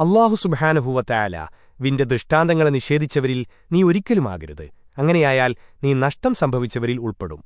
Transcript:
അള്ളാഹു സുബാനുഭൂവത്തായാല വിന്റെ ദൃഷ്ടാന്തങ്ങളെ നിഷേധിച്ചവരിൽ നീ ഒരിക്കലുമാകരുത്. അങ്ങനെയായാൽ നീ നഷ്ടം സംഭവിച്ചവരിൽ ഉൾപ്പെടും.